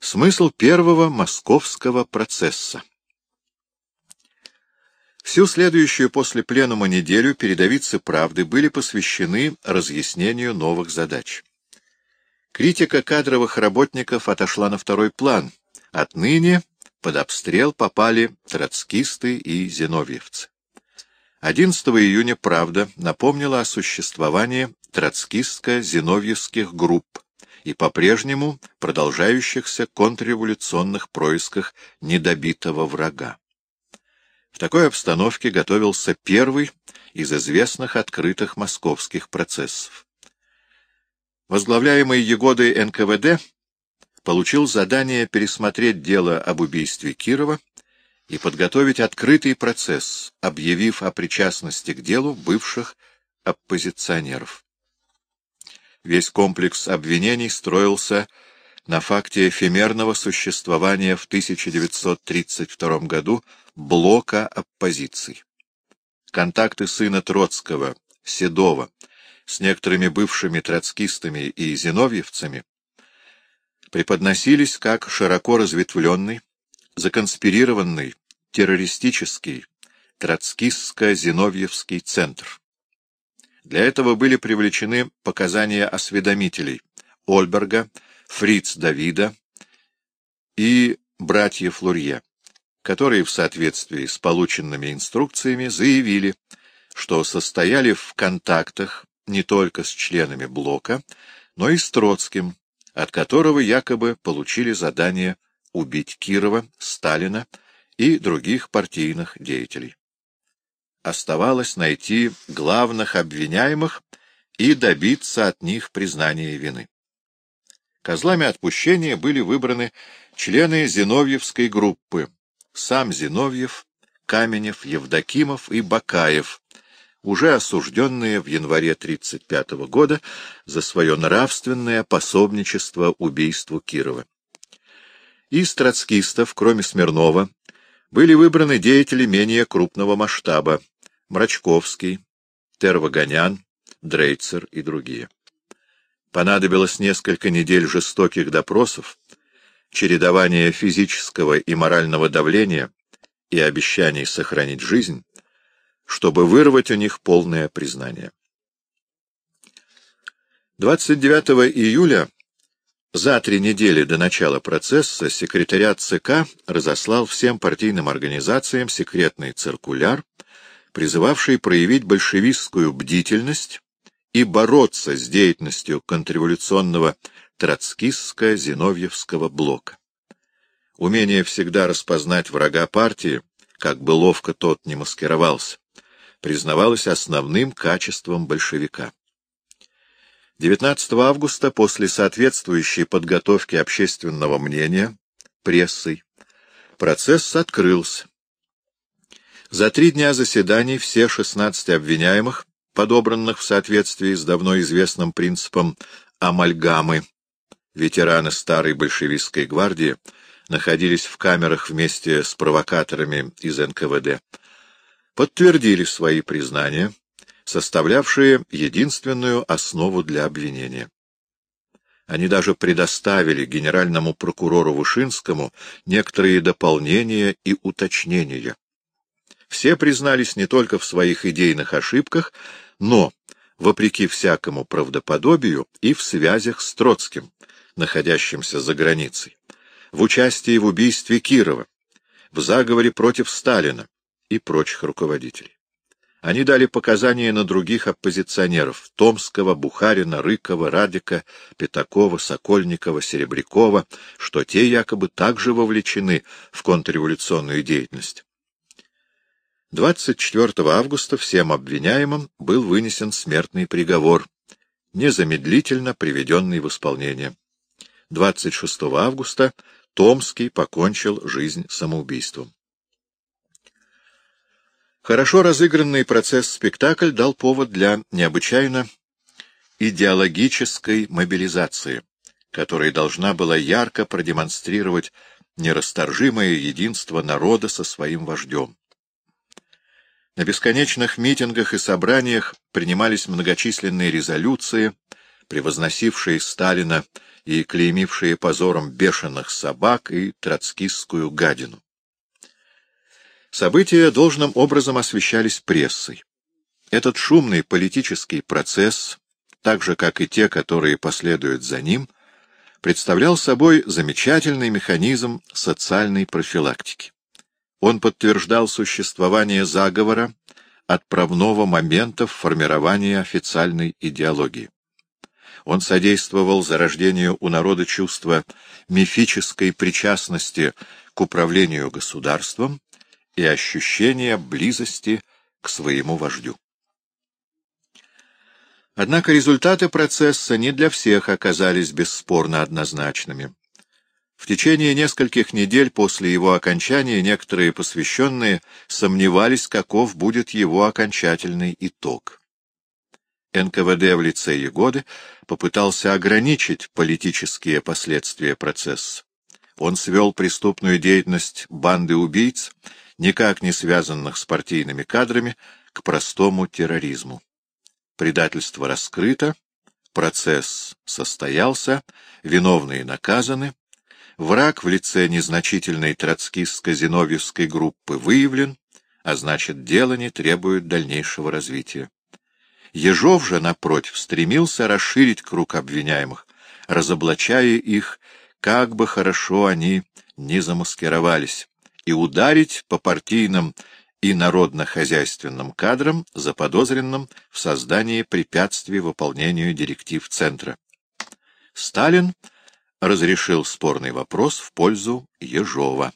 Смысл первого московского процесса. Всю следующую после пленума неделю передовицы «Правды» были посвящены разъяснению новых задач. Критика кадровых работников отошла на второй план. Отныне под обстрел попали троцкисты и зиновьевцы. 11 июня «Правда» напомнила о существовании троцкистско-зиновьевских групп и по-прежнему продолжающихся контрреволюционных происках недобитого врага. В такой обстановке готовился первый из известных открытых московских процессов. Возглавляемый Егодой НКВД получил задание пересмотреть дело об убийстве Кирова и подготовить открытый процесс, объявив о причастности к делу бывших оппозиционеров. Весь комплекс обвинений строился на факте эфемерного существования в 1932 году блока оппозиции. Контакты сына Троцкого, Седова, с некоторыми бывшими троцкистами и зиновьевцами преподносились как широко разветвленный, законспирированный, террористический, троцкистско-зиновьевский центр. Для этого были привлечены показания осведомителей Ольберга, Фриц Давида и братьев Лурье, которые в соответствии с полученными инструкциями заявили, что состояли в контактах не только с членами блока, но и с Троцким, от которого якобы получили задание убить Кирова, Сталина и других партийных деятелей оставалось найти главных обвиняемых и добиться от них признания вины. Козлами отпущения были выбраны члены Зиновьевской группы, сам Зиновьев, Каменев, Евдокимов и Бакаев, уже осужденные в январе 1935 года за свое нравственное пособничество убийству Кирова. Из троцкистов, кроме Смирнова, были выбраны деятели менее крупного масштаба, Мрачковский, Тервагонян, Дрейцер и другие. Понадобилось несколько недель жестоких допросов, чередования физического и морального давления и обещаний сохранить жизнь, чтобы вырвать у них полное признание. 29 июля, за три недели до начала процесса, секретариат ЦК разослал всем партийным организациям секретный циркуляр, призывавший проявить большевистскую бдительность и бороться с деятельностью контрреволюционного троцкистско-зиновьевского блока. Умение всегда распознать врага партии, как бы ловко тот не маскировался, признавалось основным качеством большевика. 19 августа, после соответствующей подготовки общественного мнения, прессой, процесс открылся, за три дня заседаний все 16 обвиняемых, подобранных в соответствии с давно известным принципом амальгамы, ветераны старой большевистской гвардии, находились в камерах вместе с провокаторами из НКВД, подтвердили свои признания, составлявшие единственную основу для обвинения. Они даже предоставили генеральному прокурору Вышинскому некоторые дополнения и уточнения. Все признались не только в своих идейных ошибках, но, вопреки всякому правдоподобию, и в связях с Троцким, находящимся за границей, в участии в убийстве Кирова, в заговоре против Сталина и прочих руководителей. Они дали показания на других оппозиционеров — Томского, Бухарина, Рыкова, Радика, Пятакова, Сокольникова, Серебрякова, что те якобы также вовлечены в контрреволюционную деятельность. 24 августа всем обвиняемым был вынесен смертный приговор, незамедлительно приведенный в исполнение. 26 августа Томский покончил жизнь самоубийством. Хорошо разыгранный процесс-спектакль дал повод для необычайно идеологической мобилизации, которая должна была ярко продемонстрировать нерасторжимое единство народа со своим вождем. На бесконечных митингах и собраниях принимались многочисленные резолюции, превозносившие Сталина и клеймившие позором бешеных собак и троцкистскую гадину. События должным образом освещались прессой. Этот шумный политический процесс, так же, как и те, которые последуют за ним, представлял собой замечательный механизм социальной профилактики. Он подтверждал существование заговора отправного момента в формировании официальной идеологии. Он содействовал зарождению у народа чувства мифической причастности к управлению государством и ощущения близости к своему вождю. Однако результаты процесса не для всех оказались бесспорно однозначными. В течение нескольких недель после его окончания некоторые посвященные сомневались, каков будет его окончательный итог. НКВД в лице Егоды попытался ограничить политические последствия процесса. Он свел преступную деятельность банды убийц, никак не связанных с партийными кадрами, к простому терроризму. Предательство раскрыто, процесс состоялся, виновные наказаны, враг в лице незначительной троцкистско-зиновьевской группы выявлен, а значит, дело не требует дальнейшего развития. Ежов же, напротив, стремился расширить круг обвиняемых, разоблачая их, как бы хорошо они ни замаскировались, и ударить по партийным и народно-хозяйственным кадрам, заподозренным в создании препятствий выполнению директив Центра. Сталин разрешил спорный вопрос в пользу Ежова.